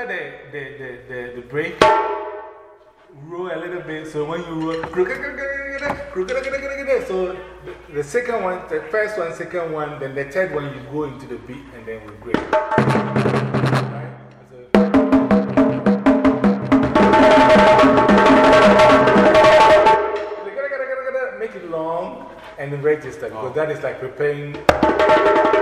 after the, the, the, the, the break, roll a little bit. So when you roll, so the, second one, the first one, second one, then the third one, you go into the beat and then we break. Make it long and register because oh. that is like preparing.